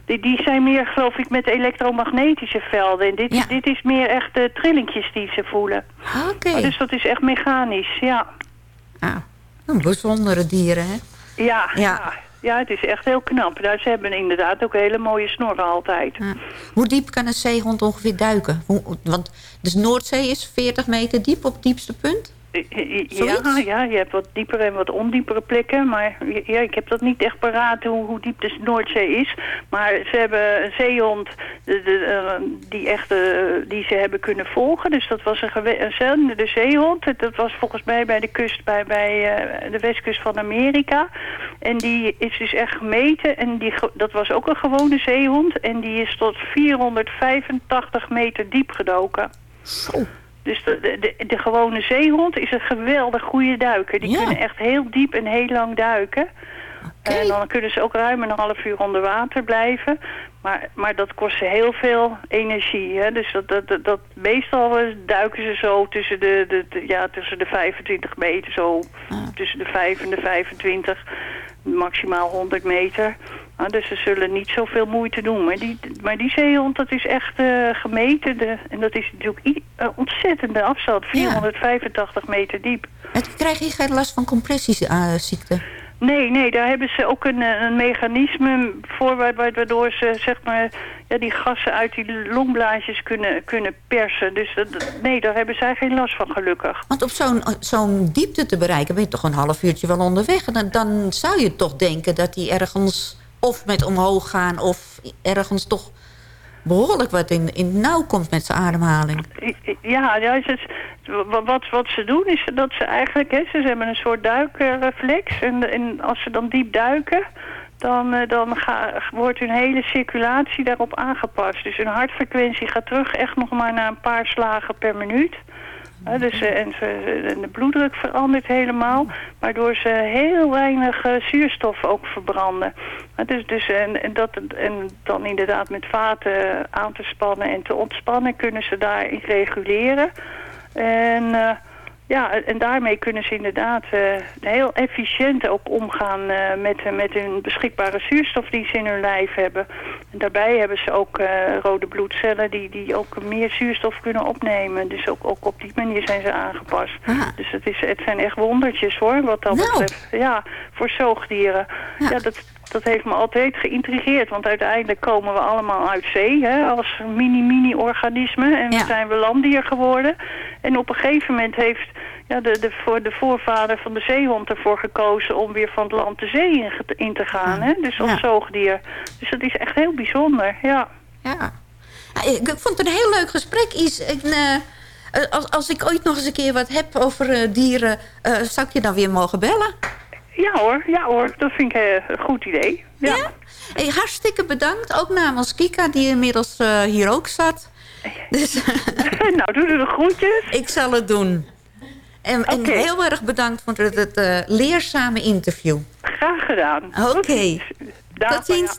die, die zijn meer, geloof ik, met elektromagnetische velden. En dit, Ja. dit is meer echt de trillingjes die ze voelen. Oké. Oh, dus dat is echt mechanisch, ja. Ah, een bijzondere dieren, hè? Ja, Ja. ja. Ja. het is echt heel knap. Nou, ze hebben inderdaad ook hele mooie snorren altijd. Hoe diep kan een zeehond ongeveer duiken? Want de Noordzee is 40 meter diep op het diepste punt? Ja, ja, je hebt wat diepere en wat ondiepere plekken. Maar ja, ik heb dat niet echt paraat hoe, hoe diep de Noordzee is. Maar ze hebben een zeehond de, de, eh, die, echt, eh, die ze hebben kunnen volgen. Dus dat was een, een zendende de zeehond. Dat- was volgens mij bij de kust, bij, bij eh, de westkust van Amerika. En die is dus echt gemeten. En die, dat was ook een gewone zeehond. En die is tot 485 meter diep gedoken. Dus de, de, de, gewone zeehond is een geweldig goede duiker. Die Ja. kunnen echt heel diep en heel lang duiken. En dan kunnen ze ook ruim een half uur onder water blijven. Maar, maar dat kost ze heel veel energie. Hè? Dus dat, dat, dat, dat- meestal eh, duiken ze zo tussen de, de, de- ja, tussen de 25 meter. Zo tussen de 5 en de 25. Maximaal 100 meter. Nou, dus ze zullen niet zoveel moeite doen. Maar die, maar die zeehond, dat is echt eh, gemeten. De, en dat is natuurlijk ontzettende afstand. 485 meter diep. En krijg je geen last van compressieziekte? Nee, nee, daar hebben ze ook een, eh, een mechanisme voor wa- wa- waardoor ze zeg maar ja, die gassen uit die longblaasjes kunnen, kunnen persen. Dus dat- nee, daar hebben zij geen last van gelukkig. Want op zo'n zo'n diepte te bereiken ben je toch een half uurtje wel onderweg. En dan, dan zou je toch denken dat die ergens of met omhoog gaan... of ergens toch behoorlijk wat in, in nauw komt met zijn ademhaling. Ja, ja wat, wat ze doen is dat ze eigenlijk... Hè, ze hebben een soort duikreflex. En, en als ze dan diep duiken... dan, eh, dan ga, wordt hun hele circulatie daarop aangepast. Dus hun hartfrequentie gaat terug echt nog maar naar een paar slagen per minuut. Dus, eh, en, de bloeddruk verandert helemaal, waardoor ze heel weinig eh, zuurstof ook verbranden. Dus, dus, en, en, dat, en dan inderdaad met vaten aan te spannen en te ontspannen kunnen ze daarin reguleren. En eh, ja, en daarmee kunnen ze inderdaad eh, heel efficiënt ook omgaan eh, met, met hun beschikbare zuurstof die ze in hun lijf hebben. En daarbij hebben ze ook eh, rode bloedcellen die, die ook meer zuurstof kunnen opnemen. Dus ook, ook op die manier zijn ze aangepast. Ah. Dus het, is, het zijn echt wondertjes hoor, wat dat Nou. betreft. Ja, voor zoogdieren. Ja. dat, Dat heeft me altijd geïntrigeerd, want uiteindelijk komen we allemaal uit zee, hè, als mini-mini-organismen. En Ja. zijn we landdier geworden. En op een gegeven moment heeft ja, de, de, voor de voorvader van de zeehond ervoor gekozen om weer van het land de zee in, te gaan. Hè? Dus als Ja. zoogdier. Dus dat is echt heel bijzonder, ja. Ja. Ik, vond het een heel leuk gesprek, Is. Ik, eh, als, als ik ooit nog eens een keer wat heb over eh, dieren... eh, zou ik je dan weer mogen bellen? Ja hoor, ja hoor, dat vind ik eh, een goed idee. Ja. Hey, hartstikke bedankt, ook namens Kika, die inmiddels eh, hier ook zat. Dus nou, doe er de groetjes. ik zal het doen. En, heel erg bedankt voor het, het eh, leerzame interview. Graag gedaan. Oké. Tot ziens.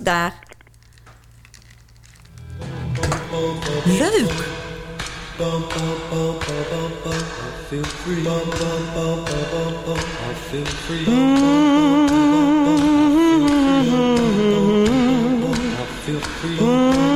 feel free. Bum, bum, bum, bum, bum, bum. I feel free. Bum. I feel free. Bum. I feel free.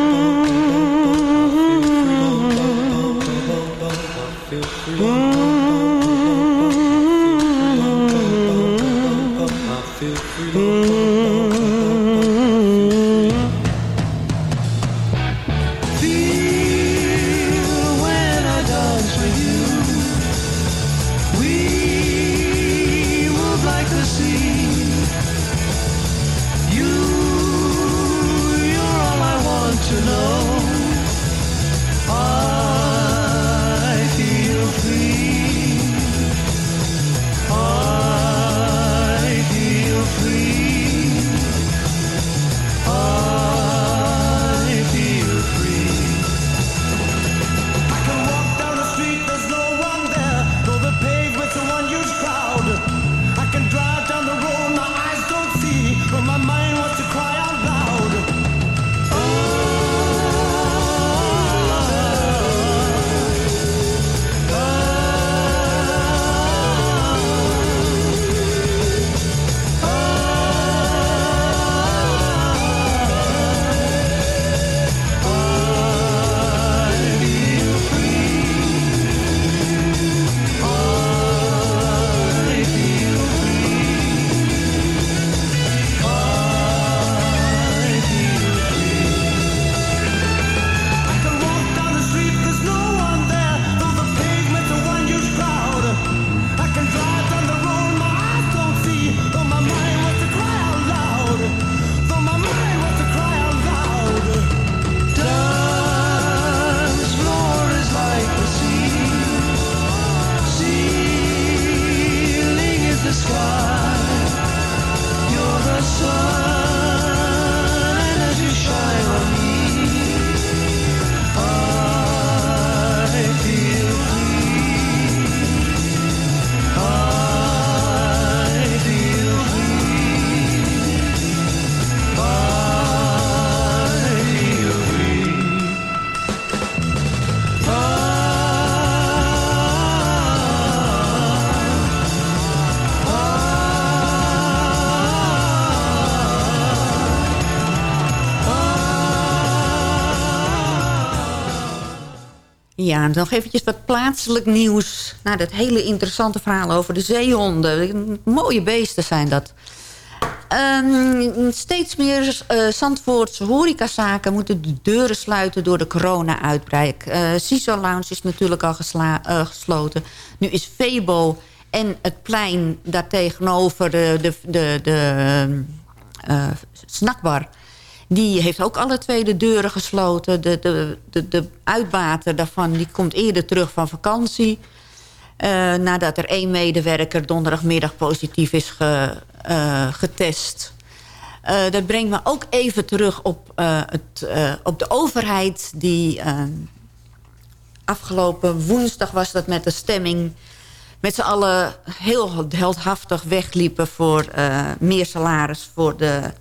Ja, nog eventjes wat plaatselijk nieuws. Nou, dat hele interessante verhaal over de zeehonden. Mooie beesten zijn dat. Ehm, steeds meer eh Zandvoortse horecazaken moeten de deuren sluiten door de corona-uitbraak. Eh CISO Lounge is natuurlijk al eh, gesloten. Nu is Febo en het plein daartegenover de, de, de, de eh, snackbar... Die heeft ook alle twee de deuren gesloten. De, de, de, de uitbater daarvan die komt eerder terug van vakantie. Eh, nadat er één medewerker donderdagmiddag positief is ge- eh, getest. Eh, dat brengt me ook even terug op, het, op de overheid... die afgelopen woensdag was dat met de stemming... met z'n allen heel heldhaftig wegliepen... voor meer salaris voor de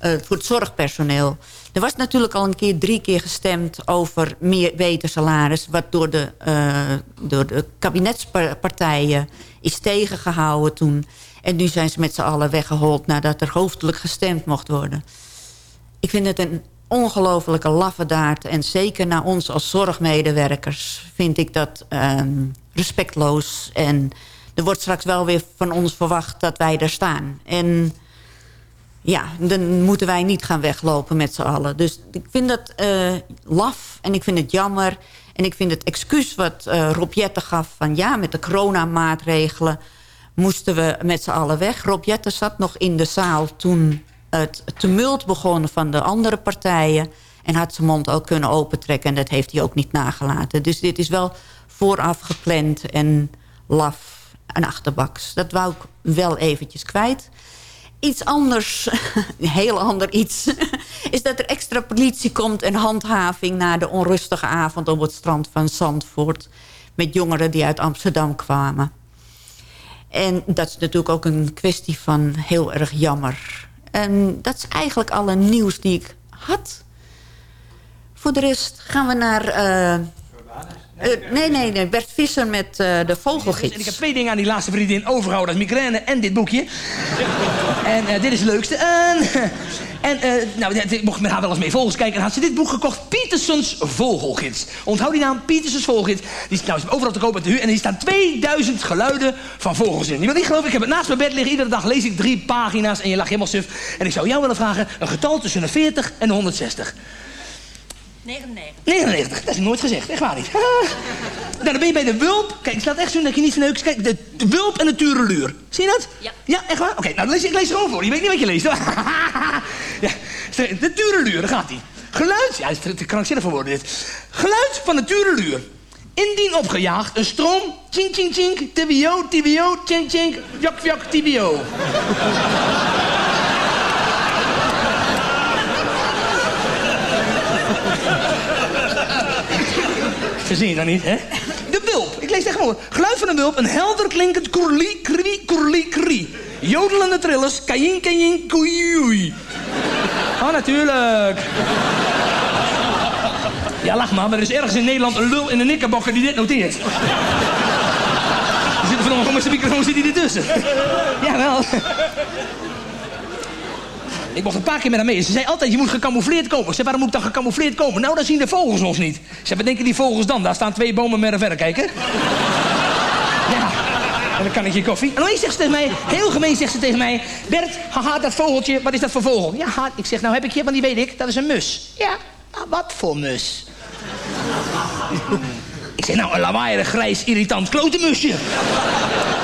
eh, voor het zorgpersoneel. Er was natuurlijk al een keer drie keer gestemd over meer beter salaris... wat door de, eh, door de kabinetspartijen is tegengehouden toen. En nu zijn ze met z'n allen weggehold nadat er hoofdelijk gestemd mocht worden. Ik vind het een ongelofelijke laffendaart. En zeker naar ons als zorgmedewerkers vind ik dat ehm, respectloos. En er wordt straks wel weer van ons verwacht dat wij daar staan. En ja, dan moeten wij niet gaan weglopen met z'n allen. Dus ik vind dat eh, laf en ik vind het jammer. En ik vind het excuus wat uh, Rob gaf... van ja, met de coronamaatregelen moesten we met z'n allen weg. Rob Jetten zat nog in de zaal toen het tumult begon van de andere partijen... en had zijn mond ook kunnen opentrekken en dat heeft hij ook niet nagelaten. Dus dit is wel vooraf gepland en laf en achterbaks. Dat wou ik wel eventjes kwijt. Iets anders, een heel ander iets... is dat er extra politie komt en handhaving... na de onrustige avond op het strand van Zandvoort... met jongeren die uit Amsterdam kwamen. En dat is natuurlijk ook een kwestie van heel erg jammer. En dat is eigenlijk alle nieuws die ik had. Voor de rest gaan we naar... Uh, uh, nee, nee, nee, Bert Visser met uh, de vogelgids. En ik heb twee dingen aan die laatste vriendin overgehouden. Dat is migraine en dit boekje. en uh, dit is het leukste. en nou, ik mocht met haar wel eens mee vogels kijken. En had ze dit boek gekocht. Petersons Vogelgids. Onthoud die naam, Petersons Vogelgids. Die is overal te koop met de huur. En er staan 2000 geluiden van vogels in. Je wil niet geloven, ik heb het naast mijn bed liggen. Iedere dag lees ik drie pagina's en je lag helemaal suf. En ik zou jou willen vragen, een getal tussen de 40 en de 160. 99. 99, dat is nooit gezegd, echt waar niet. nou, dan ben je bij de wulp. Kijk, het staat echt zo dat je niet verneukt. Kijk, de, de wulp en de tureluur. Zie je dat? Ja. Ja, echt waar? Oké, okay, nou, lees, ik lees het gewoon voor. Je weet niet wat je leest. ja, de tureluur, daar gaat hij. Geluid, ja, het is te krankzinnig voor woorden dit. Geluid van de tureluur. Indien opgejaagd, een stroom, ching ching ching, tibio, tibio, ching ching, jak jak tibio. Verzin je dan niet, hè? De wulp. Ik lees gewoon. Geluid van een wulp. Een helder klinkend koerlie, krie, koerlie, krie. Jodelende trillers. Kajin, kajin, koeioei. Oh, natuurlijk. Ja, lach maar, maar er is ergens in Nederland een lul in een nikkerbokker die dit noteert. Er zit er met zijn microfoon zit hij ertussen. Jawel. Ik mocht een paar keer met haar mee. Ze zei altijd, je moet gecamoufleerd komen. Ik zei, waarom moet ik dan gecamoufleerd komen? Nou, dan zien de vogels ons niet. Ze zei, denken die vogels dan? Daar staan twee bomen met een verrekijker. ja. En dan kan ik je koffie. En dan zegt ze tegen mij, heel gemeen zegt ze tegen mij... Bert, haha, dat vogeltje, wat is dat voor vogel? Ja, ik zeg, nou heb ik je, want die weet ik. Dat is een mus. Ja, nou, wat voor mus? Ik zeg, nou, een lawaaierig, grijs, irritant klotenmusje.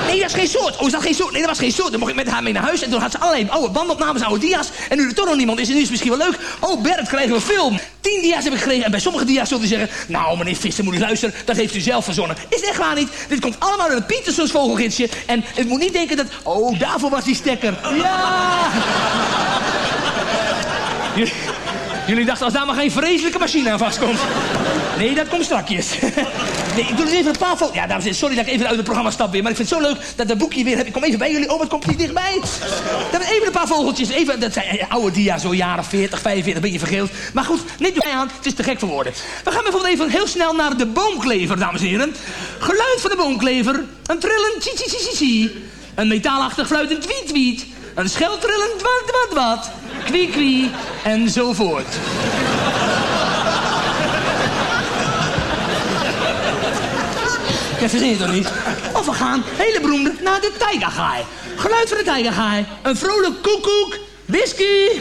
Nee, dat is geen soort. Oh, is dat geen soort? Nee, dat was geen soort. Dan mocht ik met haar mee naar huis en toen had ze allerlei oude bandopnames, oude dia's. En nu er toch nog niemand is, en nu is het misschien wel leuk. Oh, Bert, krijgen we een film. Tien dia's heb ik gekregen en bij sommige dia's zult u zeggen... Nou, meneer Visser, moet u luisteren, dat heeft u zelf verzonnen. Is echt waar niet. Dit komt allemaal uit het Pietersons vogelgidsje. En ik moet niet denken dat... Oh, daarvoor was die stekker. Ja! Jullie dachten als daar maar geen vreselijke machine aan vastkomt. Nee, dat komt strakjes. Nee, ik doe eens even een paar foto's. Ja, dames en heren, sorry dat ik even uit het programma stap weer. Maar ik vind het zo leuk dat dat boekje weer heb. Ik kom even bij jullie. Oh, wat komt hier dichtbij? Even een paar vogeltjes. Even, dat zijn eh, oude dia, zo jaren 40, 45, een beetje vergeeld. Maar goed, niet door mij aan. Het is te gek voor woorden. We gaan bijvoorbeeld even heel snel naar de boomklever, dames en heren. Geluid van de boomklever. Een trillend tsi tsi tsi. Een metaalachtig fluitend tweet tweet. Een scheltrillend wat wat wat. Kwee kwee. Enzovoort. Ja, verzin je toch niet? Of we gaan, hele beroemde, naar de tijgergaai. Geluid van de tijgergaai. Een vrolijk koekoek. Whisky.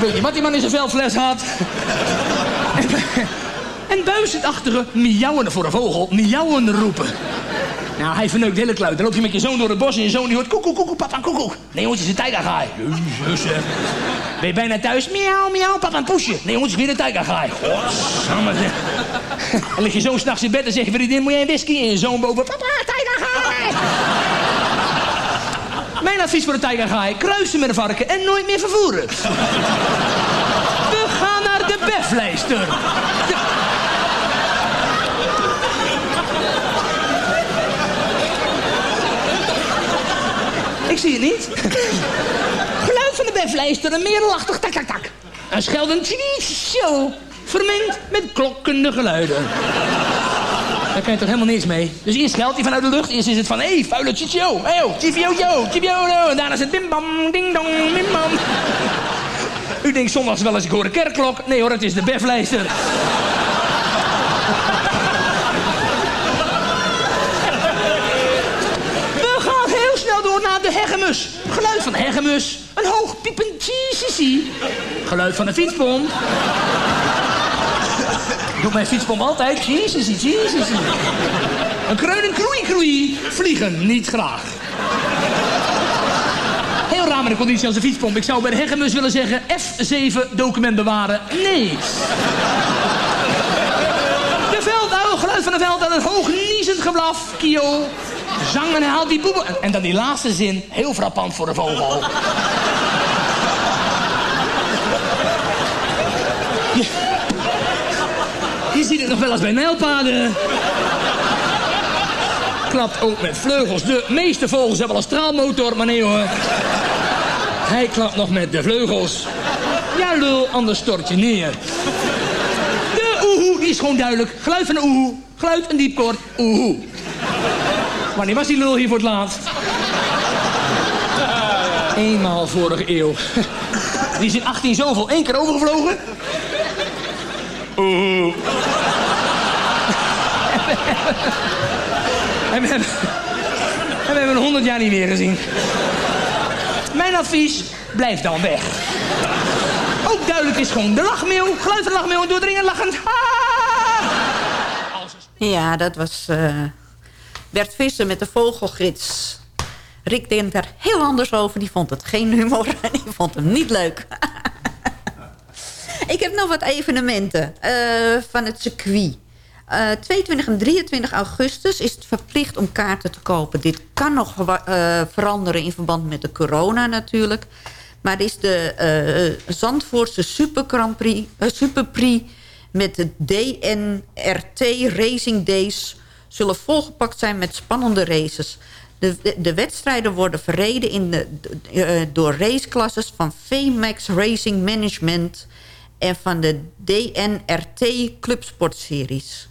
Weet niet wat die man in zijn veldfles had. en buizendachtige miauwende voor een vogel, miauwende roepen. Nou, hij verneukt hele kluit. Dan loop je met je zoon door het bos en je zoon die hoort koekoek, koekoek, papa, koekoek. Nee, jongens, is een tijgergaai. Jezus, Ben je bijna thuis? Miauw, miauw, papa, een poesje. Nee, jongens, is weer een tijgergaai. Godsamme, zeg. Lig je zo s'nachts in bed en zeg je, vriendin, moet jij een whisky? En je zoon boven, papa, tijgergaai. Mijn advies voor de tijgergaai, kruisen met een varken en nooit meer vervoeren. We gaan naar de beflijster. Zie het niet. Geluid van de beflijster, een merelachtig tak tak tak. Een scheldend show. Vermengd met klokkende geluiden. Daar kan je toch helemaal niks mee. Dus eerst geldt hij vanuit de lucht. Eerst is het van, hé, hey, vuile chichio. Hé, hey, chivio, yo, En daarna is het bim bam, ding dong, bim bam. U denkt zondags wel eens, ik hoor een kerkklok. Nee hoor, het is de beflijster. Hegemus. Geluid van hegemus. Een hoog piepend tjie Geluid van een fietspomp. Doe mijn fietspomp altijd. Tjie tjie Een kreuning kroei kroei. Vliegen niet graag. Heel raar met de conditie als een fietspomp. Ik zou bij de hegemus willen zeggen... F7 document bewaren. Nee. De velduil, geluid van de velduil. Een hoog niezend geblaf. Kio. Zang en haalt die boebel. En, dan die laatste zin. Heel frappant voor de vogel. Je, ziet het nog wel eens bij nijlpaden klapt ook met vleugels. De meeste vogels hebben al een straalmotor, maar nee hoor. Hij klapt nog met de vleugels. Ja, lul, anders stort je neer. De oehoe, die is gewoon duidelijk. Geluid van de oehoe. Geluid een diepkoord. Oehoe. Wanneer was die lul hier voor het laatst? Eenmaal vorige eeuw. Die is in 18 zoveel één keer overgevlogen. Oehoe. En we hebben, en we hebben 100 jaar niet meer gezien. Mijn advies, blijf dan weg. Ook duidelijk is gewoon de lachmeeuw. Geluid van de lachmeeuw, doordringend lachend. Ja, dat was uh, Bert Visser met de vogelgids. Rick denkt daar heel anders over. Die vond het geen humor en die vond hem niet leuk. Ik heb nog wat evenementen uh, van het circuit. Uh, eh, 22 en 23 augustus is het verplicht om kaarten te kopen. Dit kan nog uh, veranderen in verband met de corona natuurlijk. Maar is de Zandvoortse Super Grand met de DNRT Racing Days... zullen volgepakt zijn met spannende races. De, de, de wedstrijden worden verreden in de, de door raceklasses van VMAX Racing Management... en van de DNRT Clubsportseries.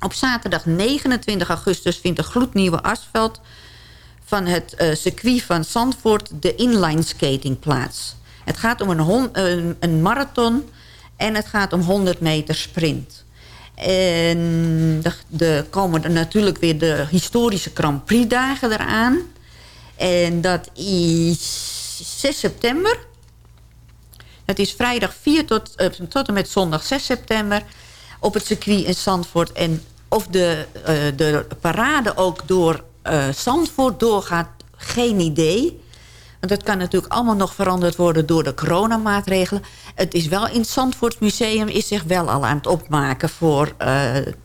Op zaterdag 29 augustus vindt de gloednieuwe asfalt van het uh, circuit van Zandvoort de inline skating plaats. Het gaat om een, een, marathon en het gaat om 100 meter sprint. En er komen er natuurlijk weer de historische Grand Prix dagen eraan. En dat is 6 september. Het is vrijdag 4 tot, uh, tot en met zondag 6 september op het circuit in Zandvoort. En of de, uh, de parade ook door uh, Zandvoort doorgaat, geen idee. Dat kan natuurlijk allemaal nog veranderd worden door de coronamaatregelen. Het is wel in het Museum is zich wel al aan het opmaken... voor uh,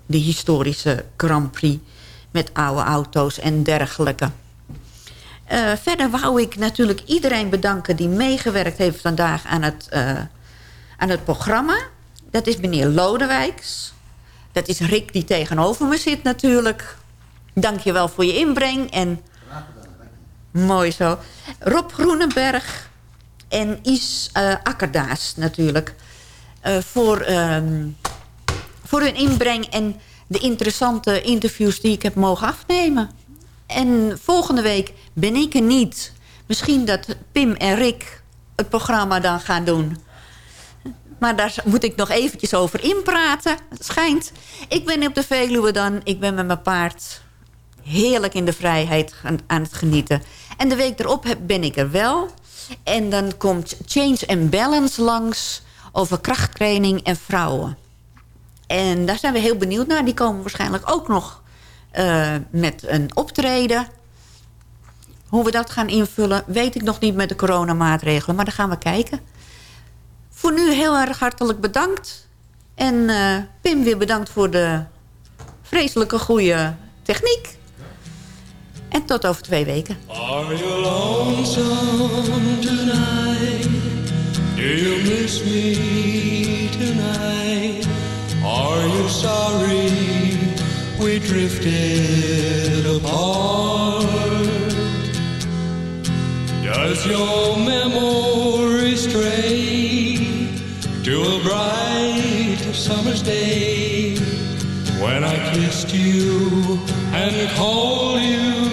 de historische Grand Prix met oude auto's en dergelijke. Uh, verder wou ik natuurlijk iedereen bedanken die meegewerkt heeft vandaag aan het, uh, aan het programma. Dat is meneer Lodewijks. Dat is Rick die tegenover me zit natuurlijk. Dank je wel voor je inbreng. En mooi zo. Rob Groenenberg en Is uh, Akkerdaas natuurlijk. Uh, voor, um, voor hun inbreng en de interessante interviews die ik heb mogen afnemen. En volgende week ben ik er niet. Misschien dat Pim en Rick het programma dan gaan doen. Maar daar moet ik nog eventjes over inpraten. Het schijnt. Ik ben op de Veluwe dan. Ik ben met mijn paard heerlijk in de vrijheid aan het genieten. En de week erop ben ik er wel. En dan komt Change and Balance langs over krachttraining en vrouwen. En daar zijn we heel benieuwd naar. Die komen waarschijnlijk ook nog uh, met een optreden. Hoe we dat gaan invullen, weet ik nog niet met de coronamaatregelen. Maar daar gaan we kijken. Voor nu heel erg hartelijk bedankt. En uh, Pim weer bedankt voor de vreselijke goede techniek. En tot over twee weken. Are you lonesome tonight? Do you miss me tonight? Are you sorry we drifted apart? Does your memory stray to a bright summer's day when I kissed you and called you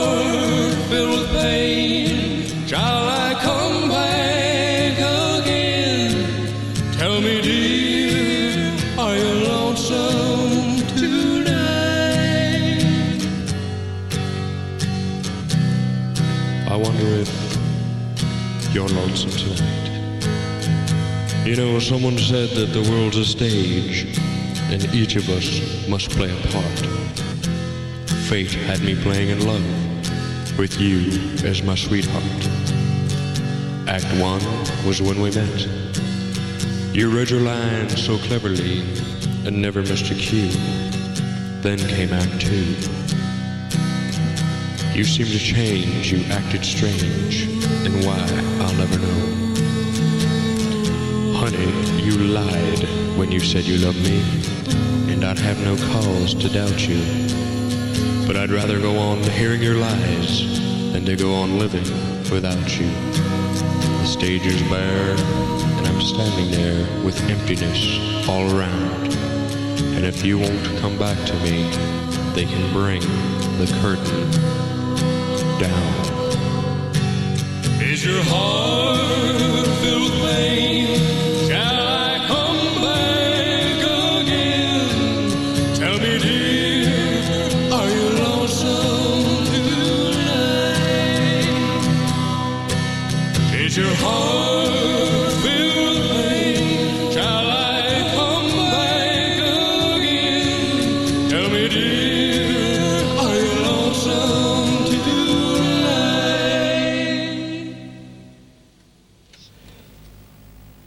Know, someone said that the world's a stage, and each of us must play a part. Fate had me playing in love with you as my sweetheart. Act one was when we met. You read your lines so cleverly and never missed a cue. Then came Act two. You seemed to change, you acted strange, and why, I'll never know. You lied when you said you loved me, and I'd have no cause to doubt you. But I'd rather go on hearing your lies than to go on living without you. The stage is bare, and I'm standing there with emptiness all around. And if you won't come back to me, they can bring the curtain down. Is your heart